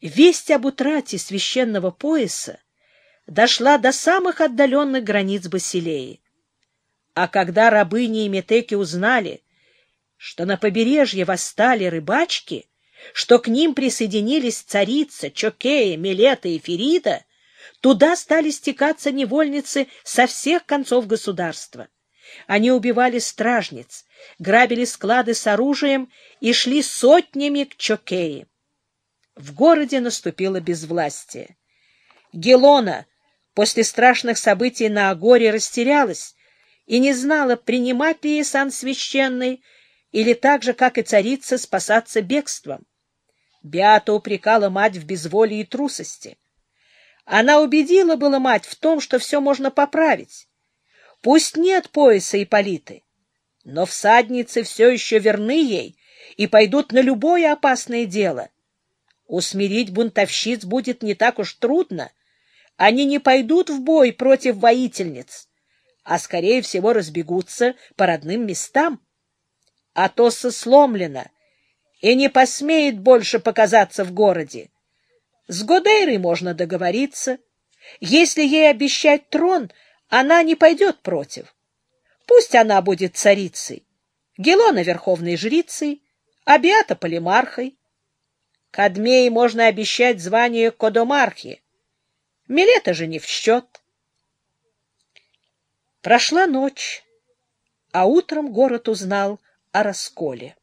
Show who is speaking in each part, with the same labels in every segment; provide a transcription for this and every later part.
Speaker 1: весть об утрате священного пояса дошла до самых отдаленных границ Басилеи. А когда рабыни и метеки узнали, что на побережье восстали рыбачки, что к ним присоединились царица, Чокея, Милета и Ферида, туда стали стекаться невольницы со всех концов государства. Они убивали стражниц, грабили склады с оружием и шли сотнями к Чокее. В городе наступило безвластие. Гелона после страшных событий на Агоре растерялась и не знала, принимать ли ей сан священный или так же, как и царица, спасаться бегством. Беата упрекала мать в безволии и трусости. Она убедила была мать в том, что все можно поправить. Пусть нет пояса и политы, но всадницы все еще верны ей и пойдут на любое опасное дело. Усмирить бунтовщиц будет не так уж трудно. Они не пойдут в бой против воительниц, а, скорее всего, разбегутся по родным местам. Атоса сломлена и не посмеет больше показаться в городе. С Годейрой можно договориться. Если ей обещать трон, она не пойдет против. Пусть она будет царицей, Гелона — верховной жрицей, а Беата — полимархой. Кадмеи можно обещать звание Кодомархи. Милета же не в счет. Прошла ночь, а утром город узнал о расколе.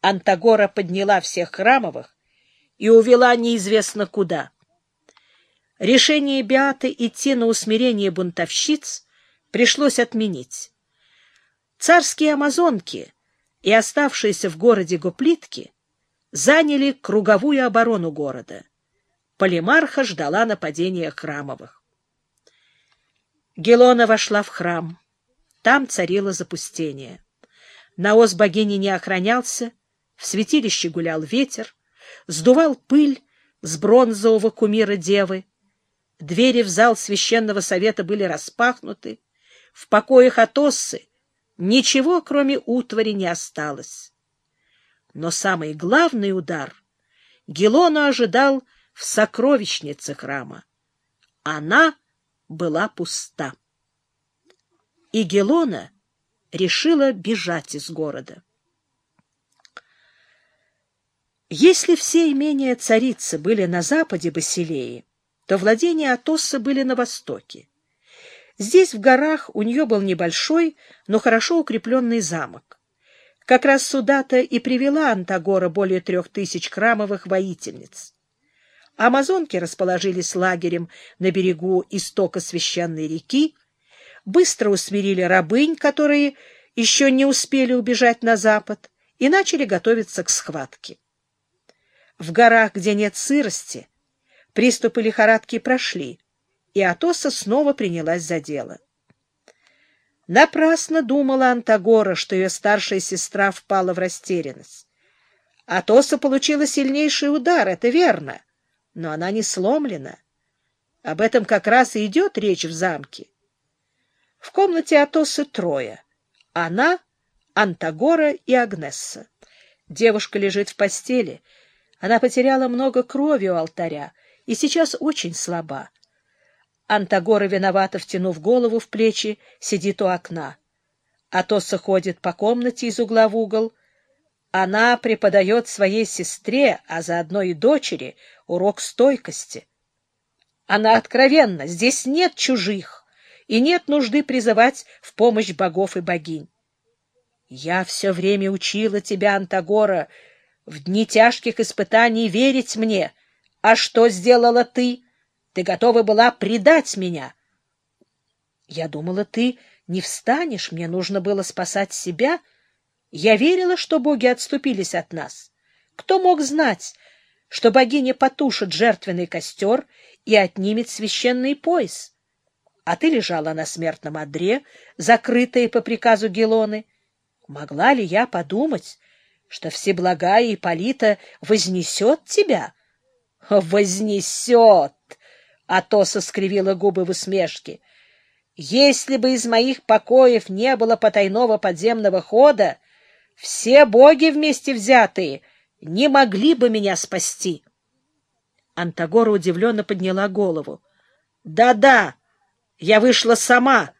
Speaker 1: Антагора подняла всех храмовых и увела неизвестно куда. Решение Беаты идти на усмирение бунтовщиц пришлось отменить. Царские амазонки и оставшиеся в городе гоплитки заняли круговую оборону города. Полимарха ждала нападения храмовых. Гелона вошла в храм. Там царило запустение. Наос богини не охранялся, в святилище гулял ветер, сдувал пыль с бронзового кумира девы. Двери в зал священного совета были распахнуты. В покоях Атоссы ничего, кроме утвари, не осталось. Но самый главный удар Гелона ожидал в сокровищнице храма. Она была пуста. И Гелона решила бежать из города. Если все имения царицы были на западе Басилеи, то владения Атосса были на востоке. Здесь, в горах, у нее был небольшой, но хорошо укрепленный замок. Как раз сюда-то и привела Антагора более трех тысяч храмовых воительниц. Амазонки расположились лагерем на берегу истока священной реки, быстро усмирили рабынь, которые еще не успели убежать на запад, и начали готовиться к схватке. В горах, где нет сырости, приступы лихорадки прошли, и Атоса снова принялась за дело. Напрасно думала Антагора, что ее старшая сестра впала в растерянность. Атоса получила сильнейший удар, это верно, но она не сломлена. Об этом как раз и идет речь в замке. В комнате Атосы трое. Она, Антагора и Агнесса. Девушка лежит в постели — она потеряла много крови у алтаря и сейчас очень слаба. Антагора, виновато втянув голову в плечи, сидит у окна. Атоса ходит по комнате из угла в угол. Она преподает своей сестре, а заодно и дочери, урок стойкости. Она откровенна, здесь нет чужих, и нет нужды призывать в помощь богов и богинь. Я все время учила тебя, Антагора, в дни тяжких испытаний верить мне. А что сделала ты? Ты готова была предать меня. Я думала, ты не встанешь, мне нужно было спасать себя. Я верила, что боги отступились от нас. Кто мог знать, что богиня потушит жертвенный костер и отнимет священный пояс? А ты лежала на смертном одре, закрытая по приказу Гелоны. Могла ли я подумать, что всеблагая Ипполита вознесет тебя? — Вознесет! — Атоса скривила губы в усмешке. — Если бы из моих покоев не было потайного подземного хода, все боги вместе взятые не могли бы меня спасти. Антагора удивленно подняла голову. «Да — Да-да, я вышла сама,